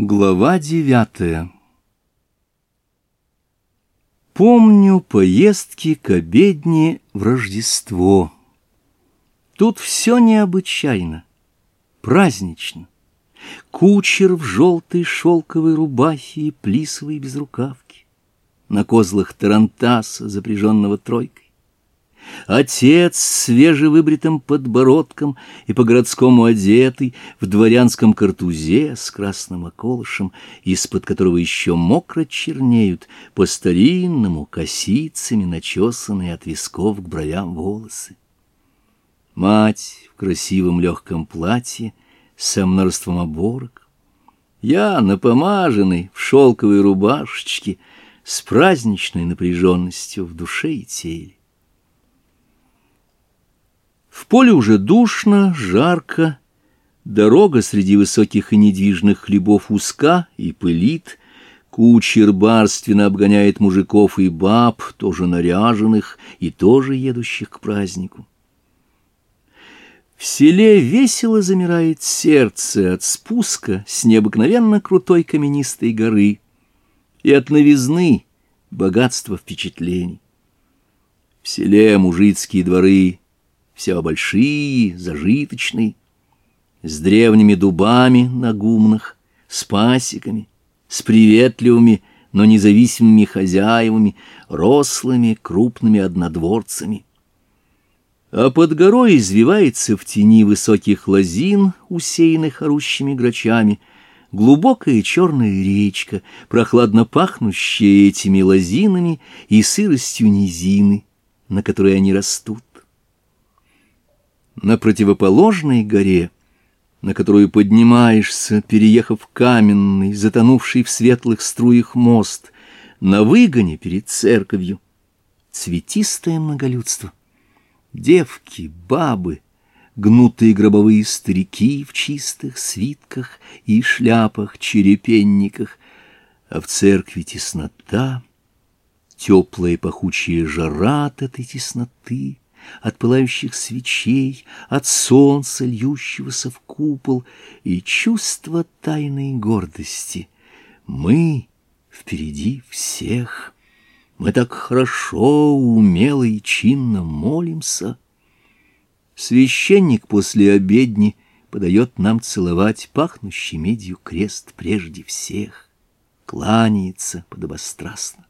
Глава девятая Помню поездки к обедне в Рождество. Тут все необычайно, празднично. Кучер в желтой шелковой рубахе и плисовой безрукавке. На козлах тарантаса, запряженного тройкой. Отец с свежевыбритым подбородком и по-городскому одетый, в дворянском картузе с красным околышем, из-под которого еще мокро чернеют по-старинному косицами начесанные от висков к бровям волосы. Мать в красивом легком платье со множеством оборок, я, напомаженный, в шелковой рубашечке, с праздничной напряженностью в душе и теле поле уже душно, жарко. Дорога среди высоких и недвижных хлебов узка и пылит. Кучер барственно обгоняет мужиков и баб, тоже наряженных и тоже едущих к празднику. В селе весело замирает сердце от спуска с необыкновенно крутой каменистой горы и от новизны богатства впечатлений. В селе мужицкие дворы все большие, зажиточные, с древними дубами на гумнах, с пасеками, с приветливыми, но независимыми хозяевами, рослыми, крупными однодворцами. А под горой извивается в тени высоких лозин, усеянных орущими грачами, глубокая черная речка, прохладно пахнущая этими лозинами и сыростью низины, на которой они растут на противоположной горе, на которую поднимаешься, переехав каменный, затонувший в светлых струях мост, на выгоне перед церковью, цветистое многолюдство. Девки, бабы, гнутые гробовые старики в чистых свитках и шляпах, черепенниках, а в церкви теснота, теплая пахучая жара от этой тесноты — от пылающих свечей, от солнца, льющегося в купол, и чувство тайной гордости. Мы впереди всех. Мы так хорошо, умело и чинно молимся. Священник после обедни подает нам целовать пахнущий медью крест прежде всех, кланяется подобострастно.